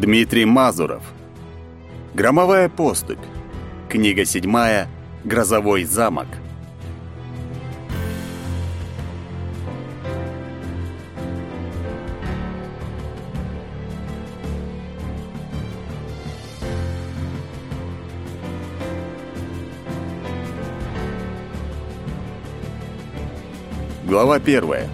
Дмитрий Мазуров. Громовая поступь. Книга седьмая. Грозовой замок. Глава первая.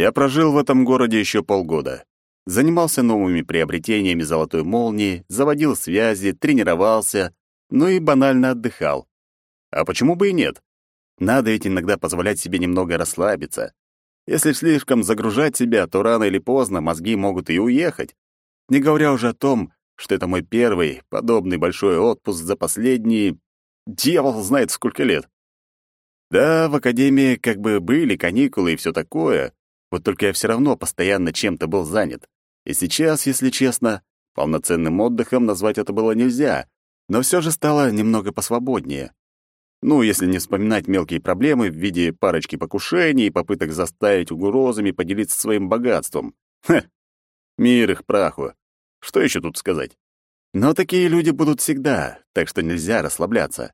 Я прожил в этом городе еще полгода. Занимался новыми приобретениями золотой молнии, заводил связи, тренировался, ну и банально отдыхал. А почему бы и нет? Надо ведь иногда позволять себе немного расслабиться. Если слишком загружать себя, то рано или поздно мозги могут и уехать. Не говоря уже о том, что это мой первый подобный большой отпуск за последние... Дьявол знает сколько лет. Да, в академии как бы были каникулы и все такое, вот только я все равно постоянно чем-то был занят. И сейчас, если честно, полноценным отдыхом назвать это было нельзя, но все же стало немного посвободнее. Ну, если не вспоминать мелкие проблемы в виде парочки покушений и попыток заставить угрозами поделиться своим богатством. Ха! Мир их праху. Что еще тут сказать? Но такие люди будут всегда, так что нельзя расслабляться.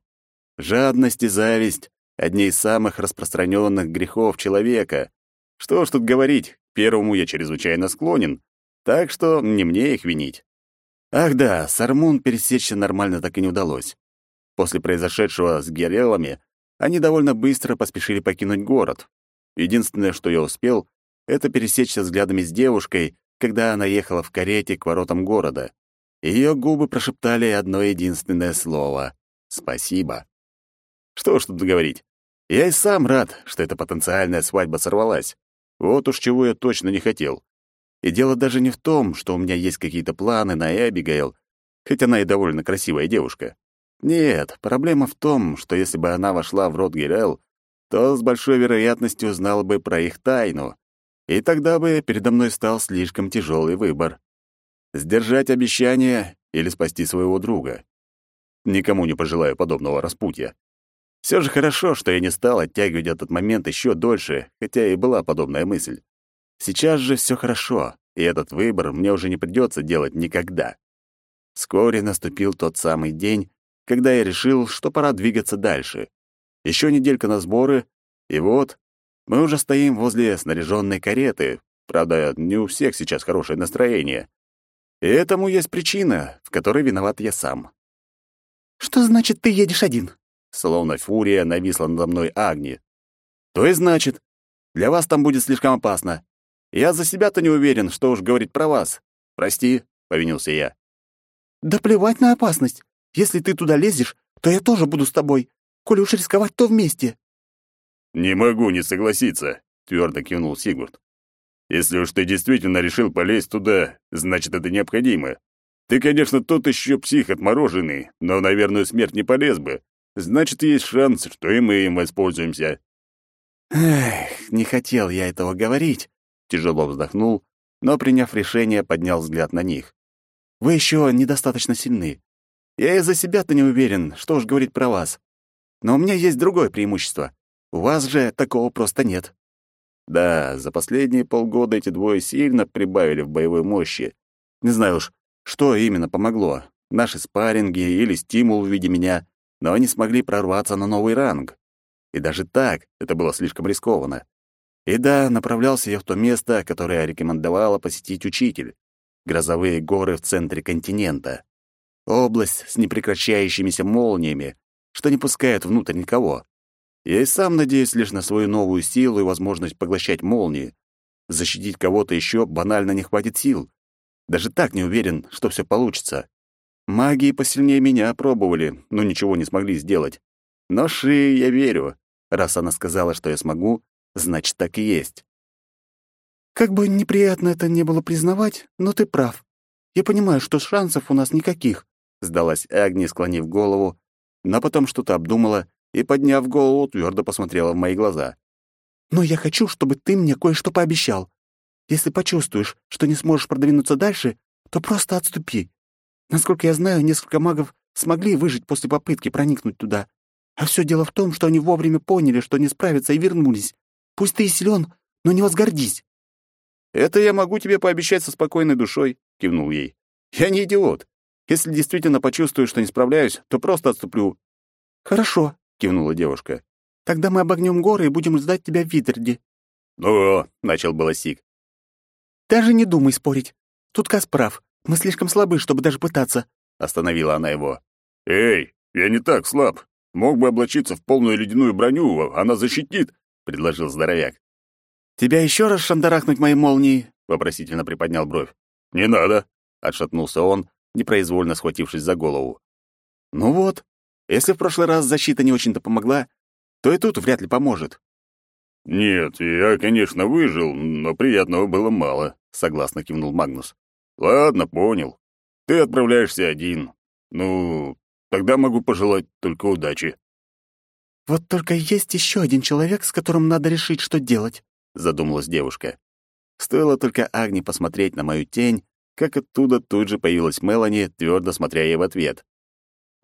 Жадность и зависть одни из самых распространенных грехов человека. Что ж тут говорить, первому я чрезвычайно склонен, так что не мне их винить. Ах да, с Армун пересечься нормально так и не удалось. После произошедшего с Герелами они довольно быстро поспешили покинуть город. Единственное, что я успел, это пересечься взглядами с девушкой, когда она ехала в карете к воротам города. Ее губы прошептали одно единственное слово — «Спасибо». Что ж тут говорить. Я и сам рад, что эта потенциальная свадьба сорвалась. Вот уж чего я точно не хотел. И дело даже не в том, что у меня есть какие-то планы на Эбигейл, хоть она и довольно красивая девушка. Нет, проблема в том, что если бы она вошла в род Гирел, то с большой вероятностью узнала бы про их тайну, и тогда бы передо мной стал слишком тяжелый выбор. Сдержать обещание или спасти своего друга. Никому не пожелаю подобного распутья. Все же хорошо, что я не стал оттягивать этот момент еще дольше, хотя и была подобная мысль. Сейчас же все хорошо, и этот выбор мне уже не придется делать никогда. Вскоре наступил тот самый день, когда я решил, что пора двигаться дальше. Еще неделька на сборы, и вот мы уже стоим возле снаряженной кареты. Правда, не у всех сейчас хорошее настроение. И этому есть причина, в которой виноват я сам. «Что значит, ты едешь один?» Словно фурия нависла надо мной Агни. То и значит, для вас там будет слишком опасно. Я за себя-то не уверен, что уж говорить про вас. Прости, повинился я. Да плевать на опасность. Если ты туда лезешь, то я тоже буду с тобой. Коли уж рисковать, то вместе. Не могу не согласиться, твердо кивнул Сигурд. Если уж ты действительно решил полезть туда, значит, это необходимо. Ты, конечно, тот еще псих отмороженный, но на верную смерть не полез бы. Значит, есть шанс, что и мы им воспользуемся. Эх, не хотел я этого говорить, тяжело вздохнул, но, приняв решение, поднял взгляд на них. Вы еще недостаточно сильны. Я и за себя-то не уверен, что уж говорить про вас. Но у меня есть другое преимущество. У вас же такого просто нет. Да, за последние полгода эти двое сильно прибавили в боевой мощи. Не знаю уж, что именно помогло. Наши спарринги или стимул в виде меня но они смогли прорваться на новый ранг. И даже так это было слишком рискованно. И да, направлялся я в то место, которое рекомендовала посетить учитель. Грозовые горы в центре континента. Область с непрекращающимися молниями, что не пускает внутрь никого. Я и сам надеюсь лишь на свою новую силу и возможность поглощать молнии. Защитить кого-то еще банально не хватит сил. Даже так не уверен, что все получится. Магии посильнее меня пробовали, но ничего не смогли сделать. Но Ши я верю. Раз она сказала, что я смогу, значит, так и есть. Как бы неприятно это не было признавать, но ты прав. Я понимаю, что шансов у нас никаких, сдалась Агни, склонив голову, но потом что-то обдумала и, подняв голову, твердо посмотрела в мои глаза. Но я хочу, чтобы ты мне кое-что пообещал. Если почувствуешь, что не сможешь продвинуться дальше, то просто отступи. Насколько я знаю, несколько магов смогли выжить после попытки проникнуть туда. А все дело в том, что они вовремя поняли, что не справятся, и вернулись. Пусть ты и силен, но не возгордись. Это я могу тебе пообещать со спокойной душой, кивнул ей. Я не идиот. Если действительно почувствую, что не справляюсь, то просто отступлю. Хорошо, кивнула девушка. Тогда мы обогнем горы и будем ждать тебя в Витерде. Ну, начал было Сик. Даже не думай спорить. Тут Кас прав. Мы слишком слабы, чтобы даже пытаться. Остановила она его. Эй, я не так слаб. Мог бы облачиться в полную ледяную броню, она защитит, предложил здоровяк. Тебя еще раз шандарахнуть моей молнией? вопросительно приподнял бровь. Не надо, отшатнулся он, непроизвольно схватившись за голову. Ну вот, если в прошлый раз защита не очень-то помогла, то и тут вряд ли поможет. Нет, я, конечно, выжил, но приятного было мало, согласно кивнул Магнус. Ладно, понял. Ты отправляешься один. Ну, тогда могу пожелать только удачи. Вот только есть еще один человек, с которым надо решить, что делать, задумалась девушка. Стоило только Агни посмотреть на мою тень, как оттуда тут же появилась Мелани, твердо смотря ей в ответ.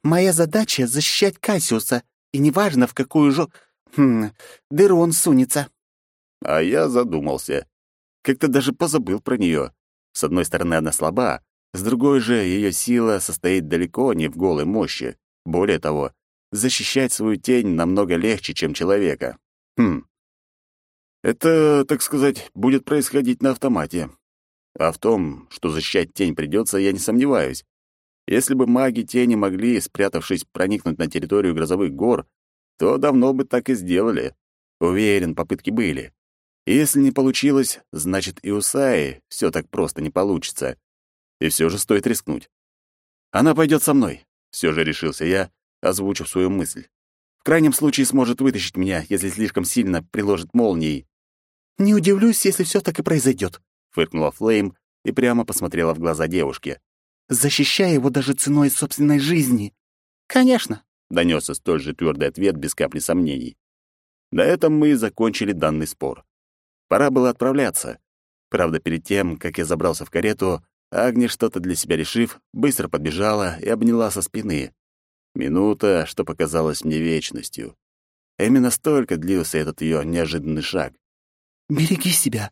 «Моя задача — защищать Кассиуса, и неважно, в какую же... Хм, дыру он сунется». А я задумался. Как-то даже позабыл про нее. С одной стороны, она слаба, с другой же, ее сила состоит далеко не в голой мощи. Более того, защищать свою тень намного легче, чем человека. Хм. Это, так сказать, будет происходить на автомате. А в том, что защищать тень придется, я не сомневаюсь. Если бы маги тени могли, спрятавшись, проникнуть на территорию грозовых гор, то давно бы так и сделали. Уверен, попытки были. И если не получилось, значит и у Саи все так просто не получится. И все же стоит рискнуть. Она пойдет со мной, все же решился я, озвучив свою мысль. В крайнем случае сможет вытащить меня, если слишком сильно приложит молнией. «Не удивлюсь, если все так и произойдет, фыркнула Флейм и прямо посмотрела в глаза девушки. «Защищай его даже ценой собственной жизни». «Конечно», — донесся столь же твердый ответ без капли сомнений. На этом мы и закончили данный спор. Пора было отправляться. Правда, перед тем, как я забрался в карету, Агни, что-то для себя решив, быстро подбежала и обняла со спины. Минута, что показалась мне вечностью. Именно столько длился этот ее неожиданный шаг. «Береги себя!»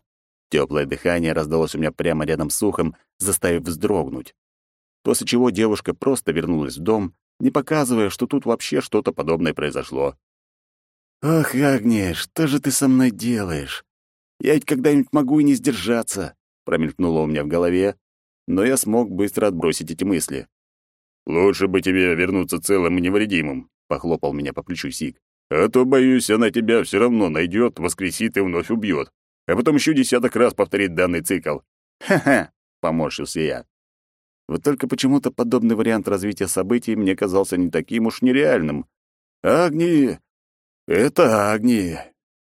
Теплое дыхание раздалось у меня прямо рядом с ухом, заставив вздрогнуть. После чего девушка просто вернулась в дом, не показывая, что тут вообще что-то подобное произошло. «Ох, Агния, что же ты со мной делаешь? Я ведь когда-нибудь могу и не сдержаться», — промелькнуло у меня в голове, но я смог быстро отбросить эти мысли. «Лучше бы тебе вернуться целым и невредимым», — похлопал меня по плечу Сик. «А то, боюсь, она тебя все равно найдет, воскресит и вновь убьет а потом еще десяток раз повторить данный цикл. «Ха-ха!» — поморщился я. Вот только почему-то подобный вариант развития событий мне казался не таким уж нереальным. Агни — это Агни,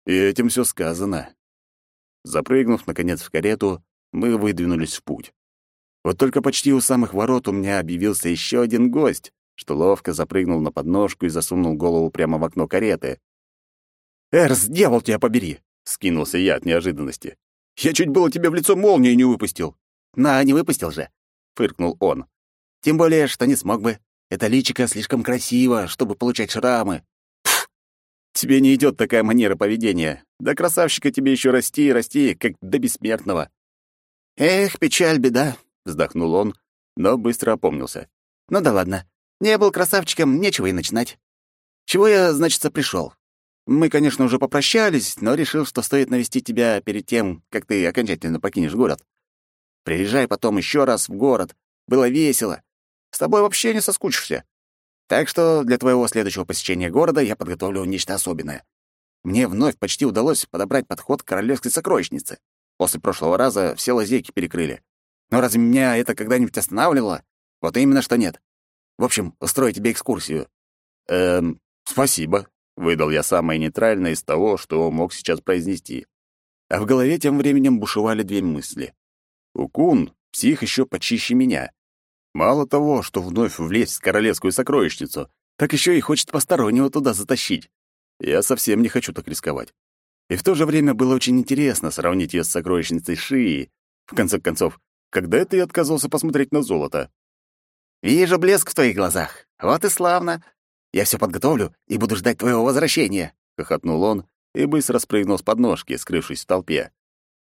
и этим все сказано. Запрыгнув, наконец, в карету, мы выдвинулись в путь. Вот только почти у самых ворот у меня объявился еще один гость, что ловко запрыгнул на подножку и засунул голову прямо в окно кареты. «Эрс, дьявол тебя побери! Скинулся я от неожиданности. «Я чуть было тебе в лицо молнию не выпустил». «На, не выпустил же», — фыркнул он. «Тем более, что не смог бы. Это личико слишком красиво, чтобы получать шрамы». «Тебе не идет такая манера поведения. Да красавчика тебе еще расти и расти, как до бессмертного». «Эх, печаль, беда», — вздохнул он, но быстро опомнился. «Ну да ладно. Не был красавчиком, нечего и начинать. Чего я, значит, пришел? Мы, конечно, уже попрощались, но решил, что стоит навестить тебя перед тем, как ты окончательно покинешь город. Приезжай потом еще раз в город. Было весело. С тобой вообще не соскучишься. Так что для твоего следующего посещения города я подготовлю нечто особенное. Мне вновь почти удалось подобрать подход к королевской сокровищнице. После прошлого раза все лазейки перекрыли. Но разве меня это когда-нибудь останавливало? Вот именно что нет. В общем, устрою тебе экскурсию. Эм, спасибо, Выдал я самое нейтральное из того, что мог сейчас произнести. А в голове тем временем бушевали две мысли. Укун — псих еще почище меня. Мало того, что вновь влезть в королевскую сокровищницу, так еще и хочет постороннего туда затащить. Я совсем не хочу так рисковать. И в то же время было очень интересно сравнить ее с сокровищницей Шии. В конце концов, когда это я отказался посмотреть на золото? «Вижу блеск в твоих глазах. Вот и славно. Я все подготовлю и буду ждать твоего возвращения», — хохотнул он и быстро спрыгнул с подножки, скрывшись в толпе.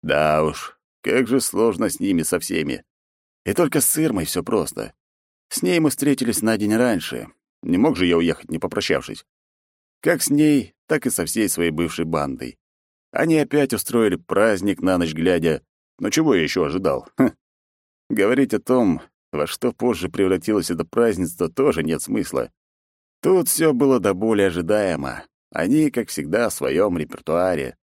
Да уж, как же сложно с ними со всеми. И только с Ирмой все просто. С ней мы встретились на день раньше. Не мог же я уехать, не попрощавшись. Как с ней, так и со всей своей бывшей бандой. Они опять устроили праздник на ночь глядя. Но чего я еще ожидал? Ха. Говорить о том, во что позже превратилось это празднество, тоже нет смысла. Тут все было до боли ожидаемо. Они, как всегда, в своем репертуаре.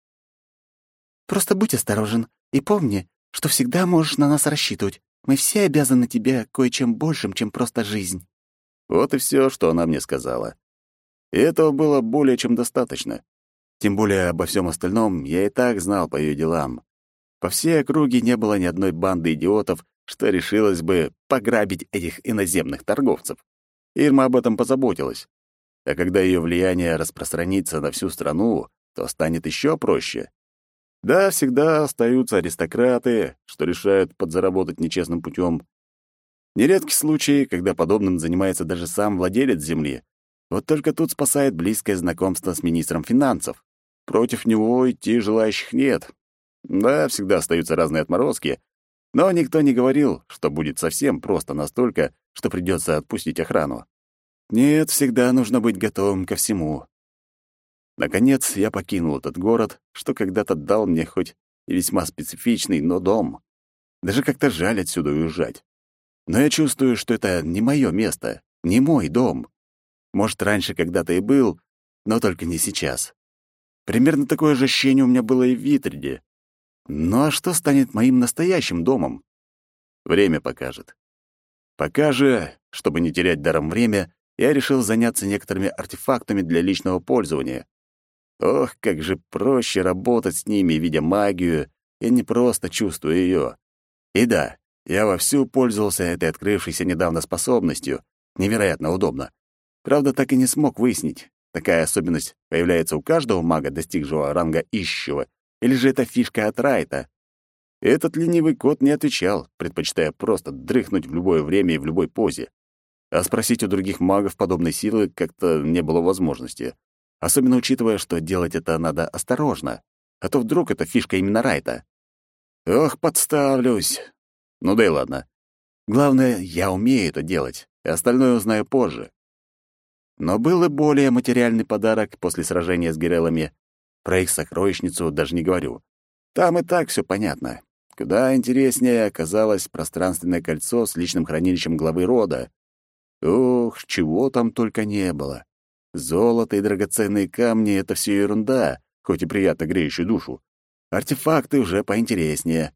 «Просто будь осторожен и помни, что всегда можешь на нас рассчитывать. Мы все обязаны тебе кое-чем большим, чем просто жизнь». Вот и все, что она мне сказала. И этого было более чем достаточно. Тем более обо всем остальном я и так знал по ее делам. По всей округе не было ни одной банды идиотов, что решилась бы пограбить этих иноземных торговцев. Ирма об этом позаботилась. А когда ее влияние распространится на всю страну, то станет еще проще. Да, всегда остаются аристократы, что решают подзаработать нечестным путем. Нередки случаи, когда подобным занимается даже сам владелец земли. Вот только тут спасает близкое знакомство с министром финансов. Против него идти желающих нет. Да, всегда остаются разные отморозки, но никто не говорил, что будет совсем просто настолько, что придется отпустить охрану. Нет, всегда нужно быть готовым ко всему. Наконец, я покинул этот город, что когда-то дал мне хоть и весьма специфичный, но дом. Даже как-то жаль отсюда уезжать. Но я чувствую, что это не мое место, не мой дом. Может, раньше когда-то и был, но только не сейчас. Примерно такое же ощущение у меня было и в Витриде. Ну а что станет моим настоящим домом? Время покажет. Пока же, чтобы не терять даром время, я решил заняться некоторыми артефактами для личного пользования. Ох, как же проще работать с ними, видя магию, и не просто чувствуя ее. И да, я вовсю пользовался этой открывшейся недавно способностью. Невероятно удобно. Правда, так и не смог выяснить, такая особенность появляется у каждого мага, достигшего ранга ищущего, или же это фишка от Райта. Этот ленивый кот не отвечал, предпочитая просто дрыхнуть в любое время и в любой позе. А спросить у других магов подобной силы как-то не было возможности. Особенно учитывая, что делать это надо осторожно, а то вдруг это фишка именно Райта. Ох, подставлюсь. Ну да и ладно. Главное, я умею это делать, и остальное узнаю позже. Но был и более материальный подарок после сражения с Герелами. Про их сокровищницу даже не говорю. Там и так все понятно. Куда интереснее оказалось пространственное кольцо с личным хранилищем главы рода. Ух, чего там только не было. Золото и драгоценные камни — это все ерунда, хоть и приятно греющая душу. Артефакты уже поинтереснее.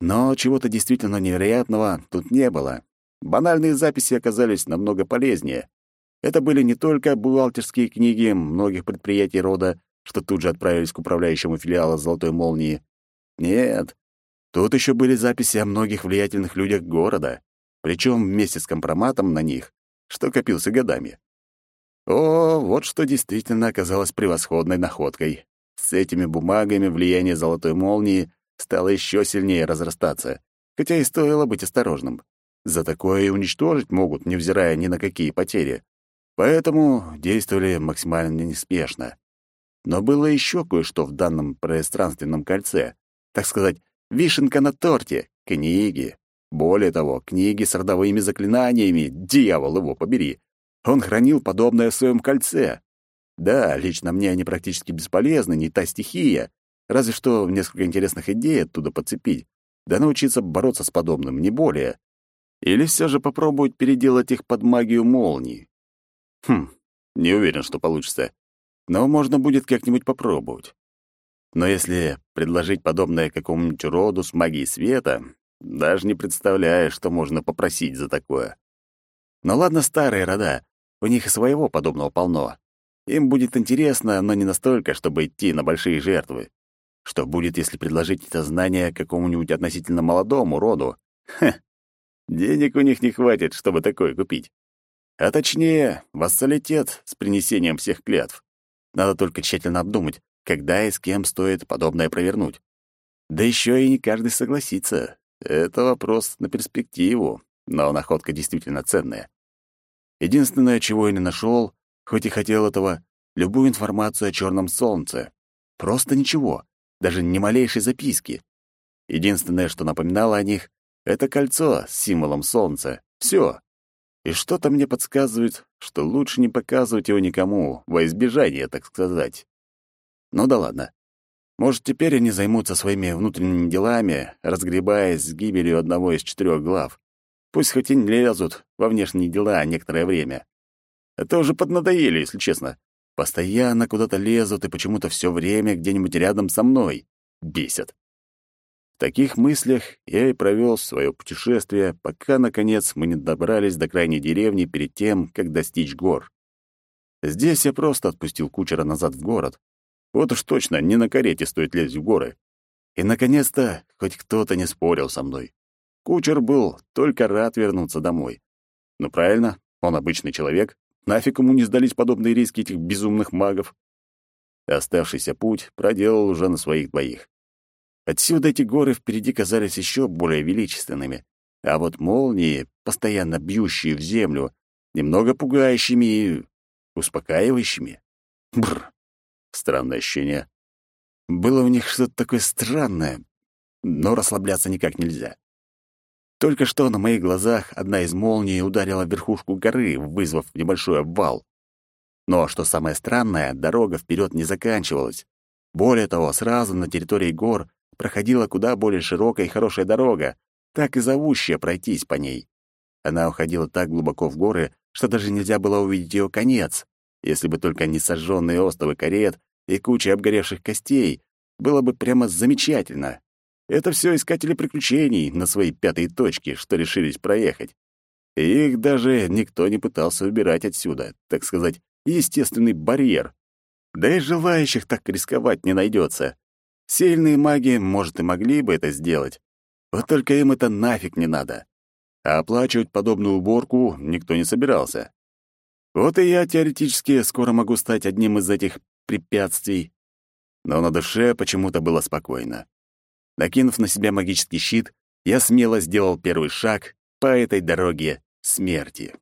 Но чего-то действительно невероятного тут не было. Банальные записи оказались намного полезнее. Это были не только бухгалтерские книги многих предприятий рода, что тут же отправились к управляющему филиала «Золотой молнии». Нет, тут еще были записи о многих влиятельных людях города, причем вместе с компроматом на них, что копился годами. О, вот что действительно оказалось превосходной находкой. С этими бумагами влияние «Золотой молнии» стало еще сильнее разрастаться, хотя и стоило быть осторожным. За такое и уничтожить могут, невзирая ни на какие потери. Поэтому действовали максимально неспешно. Но было еще кое-что в данном пространственном кольце. Так сказать, вишенка на торте — книги. Более того, книги с родовыми заклинаниями, дьявол его побери. Он хранил подобное в своем кольце. Да, лично мне они практически бесполезны, не та стихия, Разве что несколько интересных идей оттуда подцепить, да научиться бороться с подобным, не более. Или все же попробовать переделать их под магию молнии. Хм, не уверен, что получится. Но можно будет как-нибудь попробовать. Но если предложить подобное какому-нибудь роду с магией света, даже не представляю, что можно попросить за такое. Но ладно старые рода, у них и своего подобного полно. Им будет интересно, но не настолько, чтобы идти на большие жертвы. Что будет, если предложить это знание какому-нибудь относительно молодому роду? Хе, денег у них не хватит, чтобы такое купить. А точнее, вассалитет с принесением всех клятв. Надо только тщательно обдумать, когда и с кем стоит подобное провернуть. Да еще и не каждый согласится. Это вопрос на перспективу, но находка действительно ценная. Единственное, чего я не нашел, хоть и хотел этого, любую информацию о черном солнце. Просто ничего даже ни малейшей записки. Единственное, что напоминало о них, — это кольцо с символом солнца. Все. И что-то мне подсказывает, что лучше не показывать его никому, во избежание, так сказать. Ну да ладно. Может, теперь они займутся своими внутренними делами, разгребаясь с гибелью одного из четырех глав. Пусть хоть и не лезут во внешние дела некоторое время. Это уже поднадоели, если честно. Постоянно куда-то лезут и почему-то все время где-нибудь рядом со мной. Бесят. В таких мыслях я и провел свое путешествие, пока, наконец, мы не добрались до крайней деревни перед тем, как достичь гор. Здесь я просто отпустил кучера назад в город. Вот уж точно, не на карете стоит лезть в горы. И, наконец-то, хоть кто-то не спорил со мной. Кучер был только рад вернуться домой. Ну, правильно, он обычный человек, Нафиг ему не сдались подобные риски этих безумных магов? Оставшийся путь проделал уже на своих двоих. Отсюда эти горы впереди казались еще более величественными, а вот молнии, постоянно бьющие в землю, немного пугающими и успокаивающими. Бррр. Странное ощущение. Было в них что-то такое странное, но расслабляться никак нельзя. Только что на моих глазах одна из молний ударила верхушку горы, вызвав небольшой обвал. Но, что самое странное, дорога вперед не заканчивалась. Более того, сразу на территории гор проходила куда более широкая и хорошая дорога, так и зовущая пройтись по ней. Она уходила так глубоко в горы, что даже нельзя было увидеть ее конец. Если бы только не сожженные остовы карет и куча обгоревших костей, было бы прямо замечательно. Это все искатели приключений на свои пятые точки, что решились проехать. Их даже никто не пытался убирать отсюда, так сказать, естественный барьер. Да и желающих так рисковать не найдется. Сильные маги, может, и могли бы это сделать. Вот только им это нафиг не надо. А оплачивать подобную уборку никто не собирался. Вот и я теоретически скоро могу стать одним из этих препятствий. Но на душе почему-то было спокойно. Накинув на себя магический щит, я смело сделал первый шаг по этой дороге смерти.